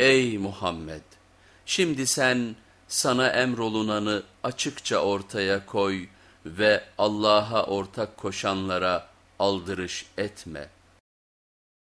Ey Muhammed! Şimdi sen sana emrolunanı açıkça ortaya koy ve Allah'a ortak koşanlara aldırış etme.''